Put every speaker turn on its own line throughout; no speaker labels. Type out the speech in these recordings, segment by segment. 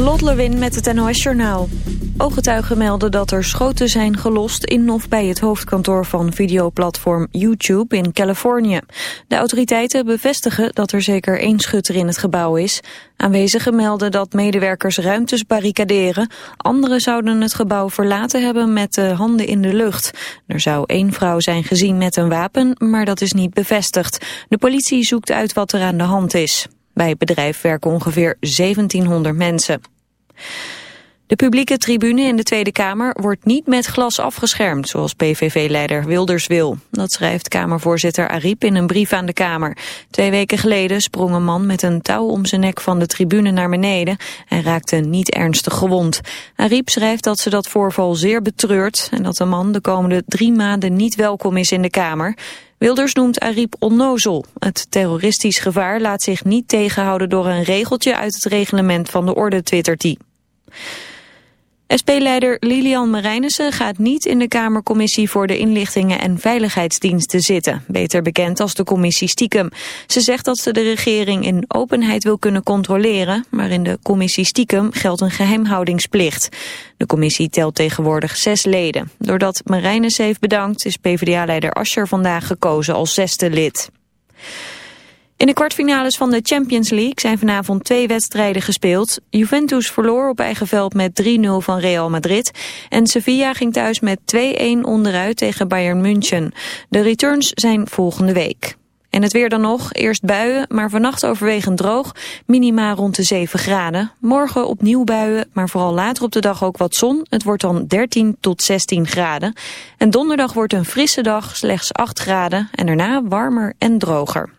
Lot Lewin met het NOS Journaal. Ooggetuigen melden dat er schoten zijn gelost in of bij het hoofdkantoor van videoplatform YouTube in Californië. De autoriteiten bevestigen dat er zeker één schutter in het gebouw is. Aanwezigen melden dat medewerkers ruimtes barricaderen. Anderen zouden het gebouw verlaten hebben met de handen in de lucht. Er zou één vrouw zijn gezien met een wapen, maar dat is niet bevestigd. De politie zoekt uit wat er aan de hand is. Bij het bedrijf werken ongeveer 1700 mensen. De publieke tribune in de Tweede Kamer wordt niet met glas afgeschermd, zoals PVV-leider Wilders wil. Dat schrijft Kamervoorzitter Ariep in een brief aan de Kamer. Twee weken geleden sprong een man met een touw om zijn nek van de tribune naar beneden en raakte niet ernstig gewond. Ariep schrijft dat ze dat voorval zeer betreurt en dat de man de komende drie maanden niet welkom is in de Kamer. Wilders noemt Ariep onnozel. Het terroristisch gevaar laat zich niet tegenhouden door een regeltje uit het reglement van de orde, twittert hij. SP-leider Lilian Marijnissen gaat niet in de Kamercommissie voor de inlichtingen en veiligheidsdiensten zitten, beter bekend als de commissie Stiekem. Ze zegt dat ze de regering in openheid wil kunnen controleren, maar in de commissie Stiekem geldt een geheimhoudingsplicht. De commissie telt tegenwoordig zes leden. Doordat Marijnissen heeft bedankt is PvdA-leider Ascher vandaag gekozen als zesde lid. In de kwartfinales van de Champions League zijn vanavond twee wedstrijden gespeeld. Juventus verloor op eigen veld met 3-0 van Real Madrid. En Sevilla ging thuis met 2-1 onderuit tegen Bayern München. De returns zijn volgende week. En het weer dan nog, eerst buien, maar vannacht overwegend droog. Minima rond de 7 graden. Morgen opnieuw buien, maar vooral later op de dag ook wat zon. Het wordt dan 13 tot 16 graden. En donderdag wordt een frisse dag, slechts 8 graden. En daarna warmer en droger.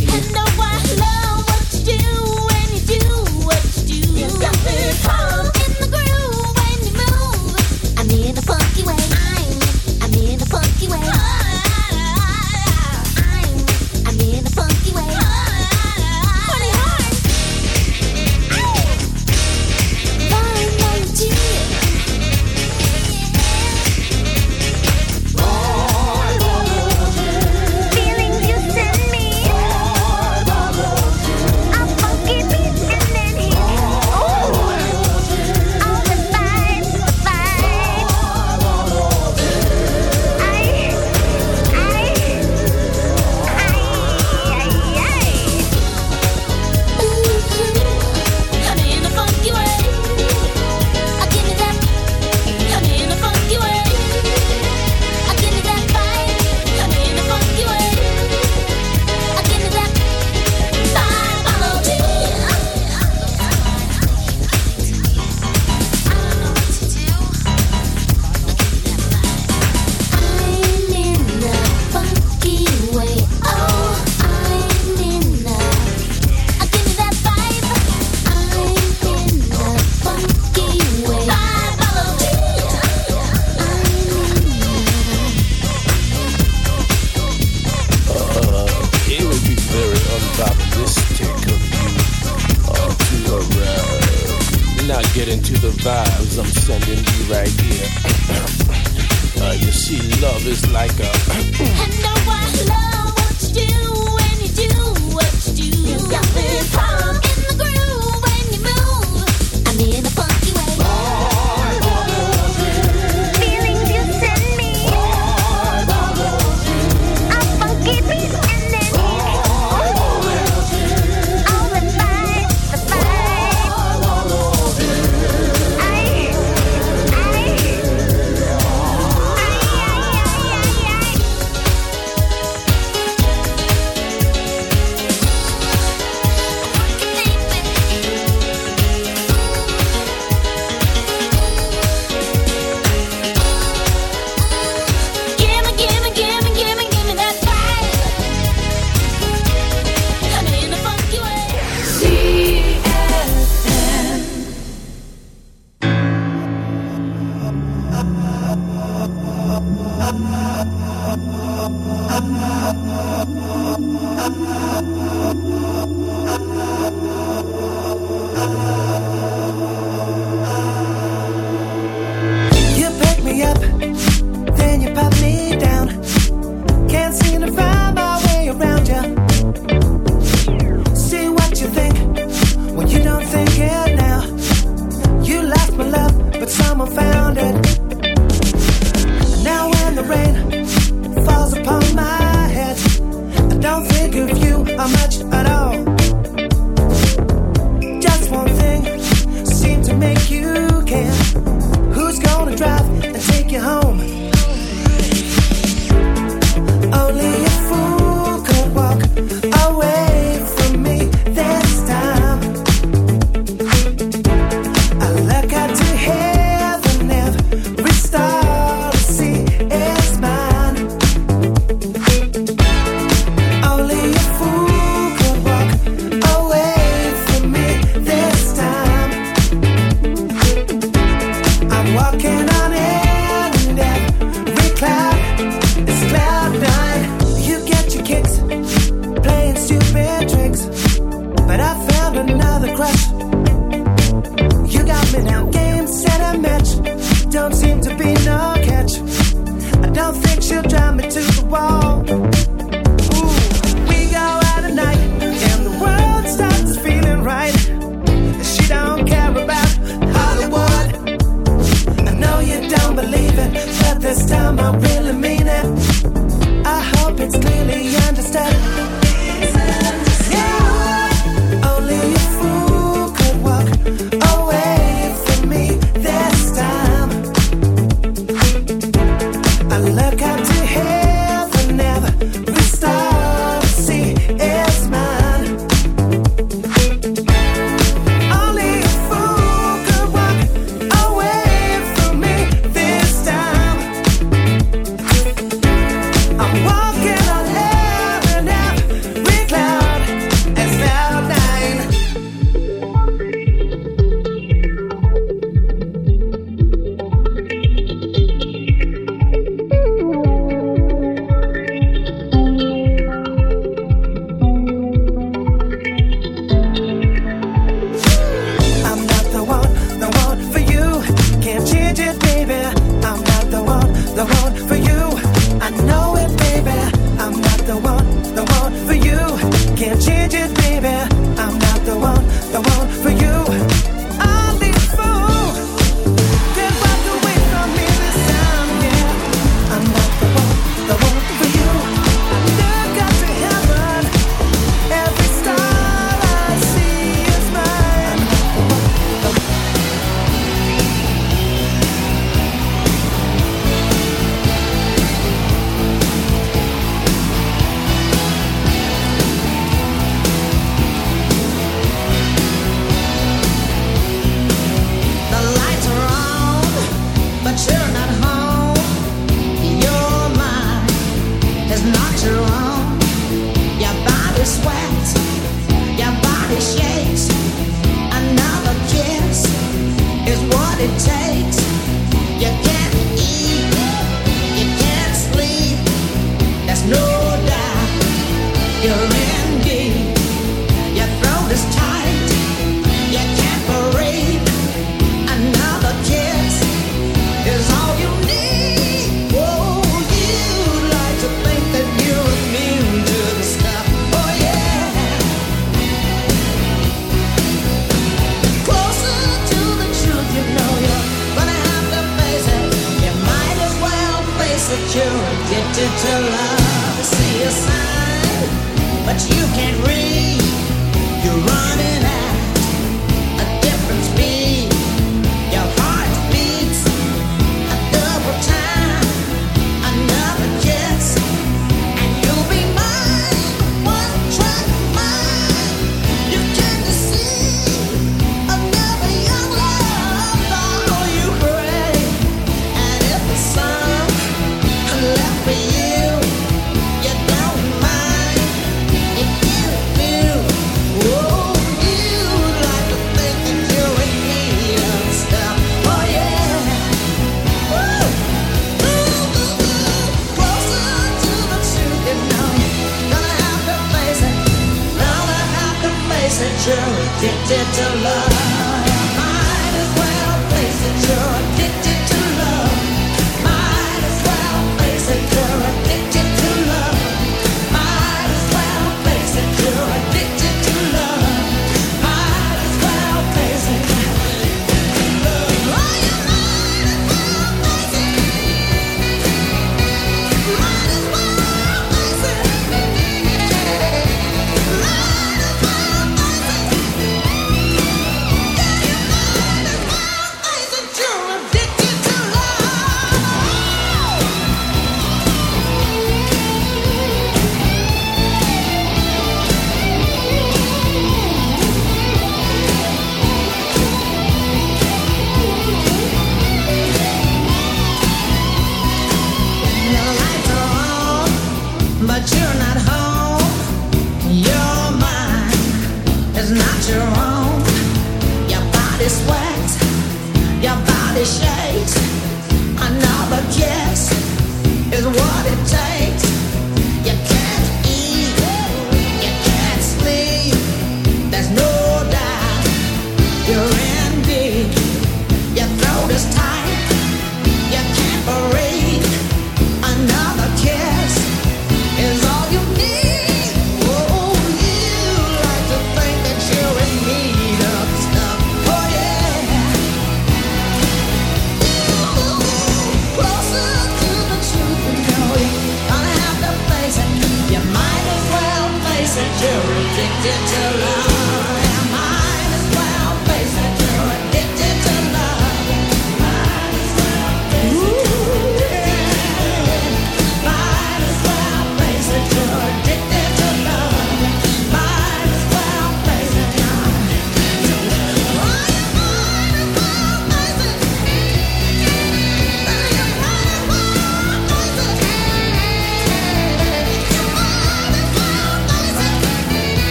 You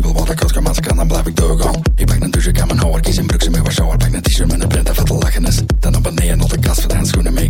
Ik wil wat ik als ik kan, dan
blijf ik doorgaan. Ik
pak een douche, ik mijn haar, kies een broek, ze mee wat shower. Pak een t-shirt met een print, dat vette lachen is. Dan op een neer, not de kast, voor de schoenen mee.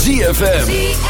ZFM.